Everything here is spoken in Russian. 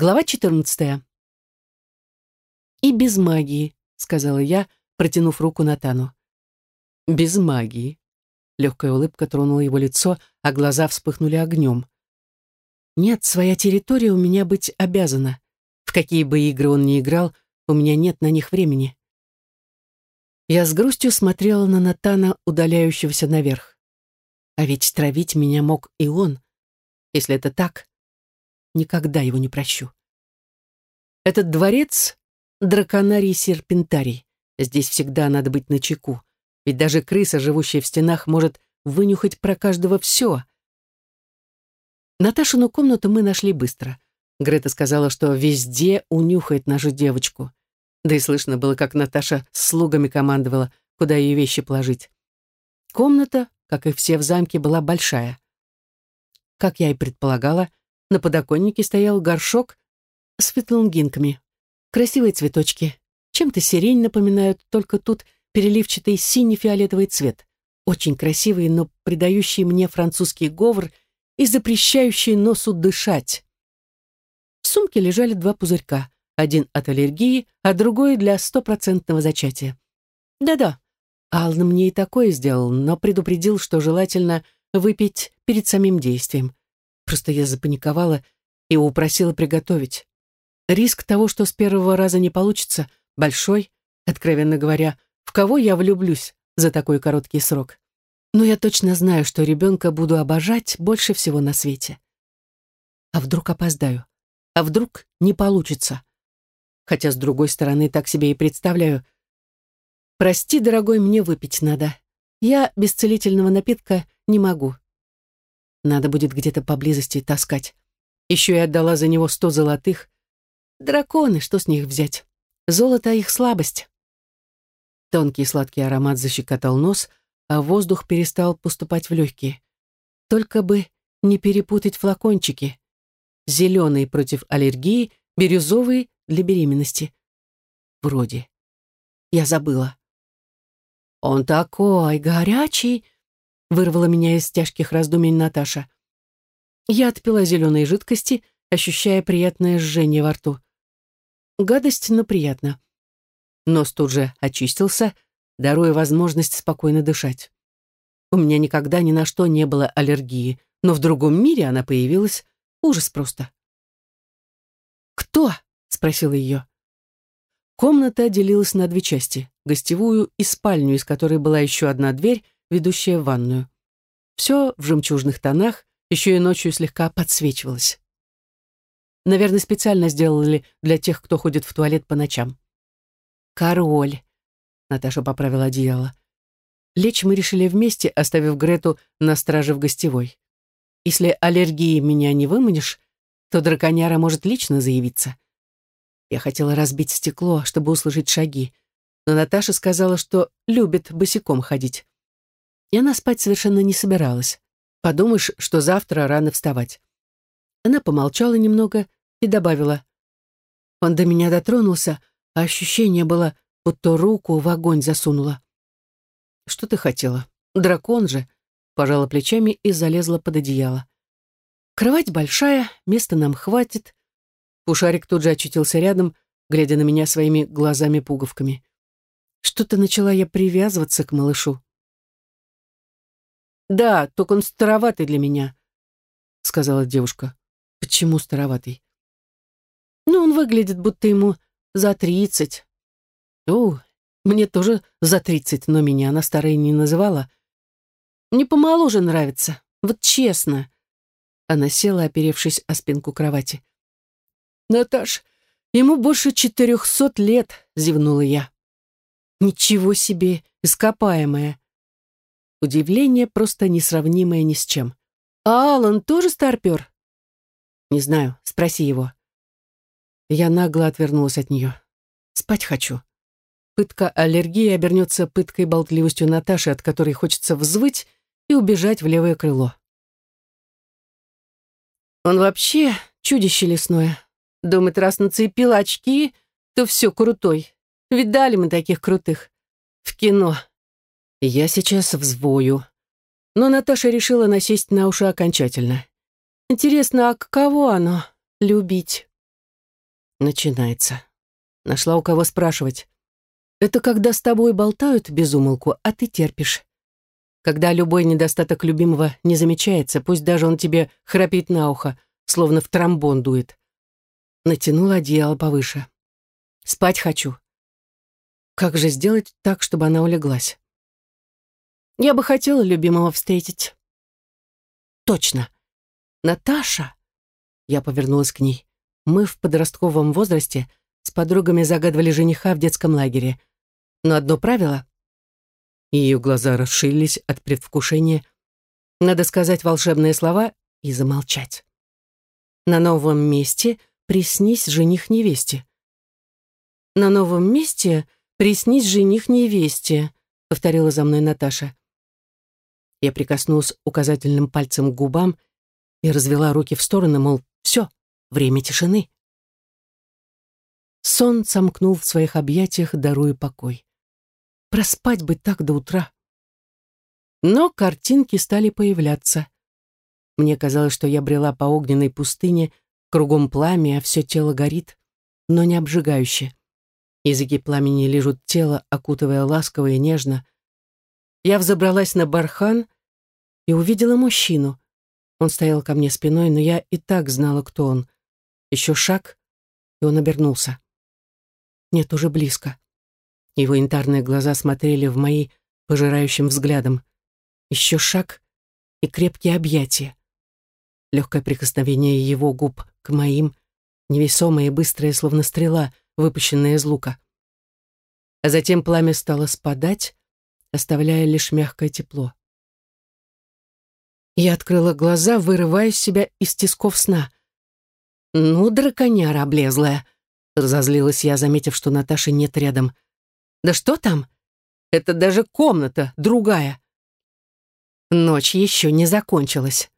Глава 14. «И без магии», — сказала я, протянув руку Натану. «Без магии». Легкая улыбка тронула его лицо, а глаза вспыхнули огнем. «Нет, своя территория у меня быть обязана. В какие бы игры он ни играл, у меня нет на них времени». Я с грустью смотрела на Натана, удаляющегося наверх. А ведь травить меня мог и он. Если это так, никогда его не прощу. Этот дворец — драконарий серпентарий. Здесь всегда надо быть начеку. Ведь даже крыса, живущая в стенах, может вынюхать про каждого все. Наташину комнату мы нашли быстро. Грета сказала, что везде унюхает нашу девочку. Да и слышно было, как Наташа с слугами командовала, куда ее вещи положить. Комната, как и все в замке, была большая. Как я и предполагала, на подоконнике стоял горшок с фитлунгинками. Красивые цветочки. Чем-то сирень напоминают, только тут переливчатый синий-фиолетовый цвет. Очень красивый, но придающий мне французский говор и запрещающий носу дышать. В сумке лежали два пузырька. Один от аллергии, а другой для стопроцентного зачатия. Да-да, Аллан мне и такое сделал, но предупредил, что желательно выпить перед самим действием. Просто я запаниковала и упросила приготовить. Риск того, что с первого раза не получится, большой, откровенно говоря, в кого я влюблюсь за такой короткий срок. Но я точно знаю, что ребенка буду обожать больше всего на свете. А вдруг опоздаю? А вдруг не получится? Хотя, с другой стороны, так себе и представляю. Прости, дорогой, мне выпить надо. Я без целительного напитка не могу. Надо будет где-то поблизости таскать. Еще и отдала за него сто золотых. Драконы, что с них взять? Золото — их слабость. Тонкий сладкий аромат защекотал нос, а воздух перестал поступать в легкие. Только бы не перепутать флакончики. Зеленый против аллергии, бирюзовый для беременности. Вроде. Я забыла. «Он такой горячий!» Вырвала меня из тяжких раздумий Наташа. Я отпила зеленой жидкости, ощущая приятное жжение во рту. Гадость, но приятно. Нос тут же очистился, даруя возможность спокойно дышать. У меня никогда ни на что не было аллергии, но в другом мире она появилась. Ужас просто. «Кто?» — спросила ее. Комната делилась на две части — гостевую и спальню, из которой была еще одна дверь, ведущая в ванную. Все в жемчужных тонах, еще и ночью слегка подсвечивалось. Наверное, специально сделали для тех, кто ходит в туалет по ночам. «Король», — Наташа поправила одеяло. Лечь мы решили вместе, оставив Грету на страже в гостевой. Если аллергии меня не выманишь, то драконяра может лично заявиться. Я хотела разбить стекло, чтобы услышать шаги, но Наташа сказала, что любит босиком ходить и она спать совершенно не собиралась. Подумаешь, что завтра рано вставать. Она помолчала немного и добавила. Он до меня дотронулся, а ощущение было, будто руку в огонь засунула. «Что ты хотела? Дракон же!» Пожала плечами и залезла под одеяло. Кровать большая, места нам хватит. Пушарик тут же очутился рядом, глядя на меня своими глазами-пуговками. Что-то начала я привязываться к малышу. «Да, только он староватый для меня», — сказала девушка. «Почему староватый?» «Ну, он выглядит, будто ему за тридцать». «О, мне тоже за тридцать, но меня она старой не называла. Мне помоложе нравится, вот честно». Она села, оперевшись о спинку кровати. «Наташ, ему больше четырехсот лет», — зевнула я. «Ничего себе, ископаемая. Удивление просто несравнимое ни с чем. «А Алан тоже старпер?» «Не знаю, спроси его». Я нагло отвернулась от нее. «Спать хочу». Пытка аллергии обернется пыткой болтливостью Наташи, от которой хочется взвыть и убежать в левое крыло. Он вообще чудище лесное. Думает, раз нацепил очки, то все крутой. Видали мы таких крутых. В кино. Я сейчас взвою. Но Наташа решила насесть на уши окончательно. Интересно, а каково оно — любить? Начинается. Нашла у кого спрашивать. Это когда с тобой болтают без умолку, а ты терпишь. Когда любой недостаток любимого не замечается, пусть даже он тебе храпит на ухо, словно в тромбон дует. Натянула одеяло повыше. Спать хочу. Как же сделать так, чтобы она улеглась? Я бы хотела любимого встретить. Точно. Наташа. Я повернулась к ней. Мы в подростковом возрасте с подругами загадывали жениха в детском лагере. Но одно правило. Ее глаза расширились от предвкушения. Надо сказать волшебные слова и замолчать. На новом месте приснись жених невесте. На новом месте приснись жених невесте, повторила за мной Наташа. Я прикоснулась указательным пальцем к губам и развела руки в стороны, мол, все, время тишины. Сон сомкнул в своих объятиях, даруя покой. Проспать бы так до утра. Но картинки стали появляться. Мне казалось, что я брела по огненной пустыне, кругом пламя, а все тело горит, но не обжигающе. Языки пламени лежат тело, окутывая ласково и нежно. Я взобралась на бархан и увидела мужчину. Он стоял ко мне спиной, но я и так знала, кто он. Еще шаг, и он обернулся. Нет, уже близко. Его янтарные глаза смотрели в мои пожирающим взглядом. Еще шаг и крепкие объятия. Легкое прикосновение его губ к моим, невесомое и быстрое, словно стрела, выпущенная из лука. А затем пламя стало спадать, оставляя лишь мягкое тепло. Я открыла глаза, вырывая себя из тисков сна. «Ну, драконяра облезлая!» — разозлилась я, заметив, что Наташи нет рядом. «Да что там? Это даже комната другая!» Ночь еще не закончилась.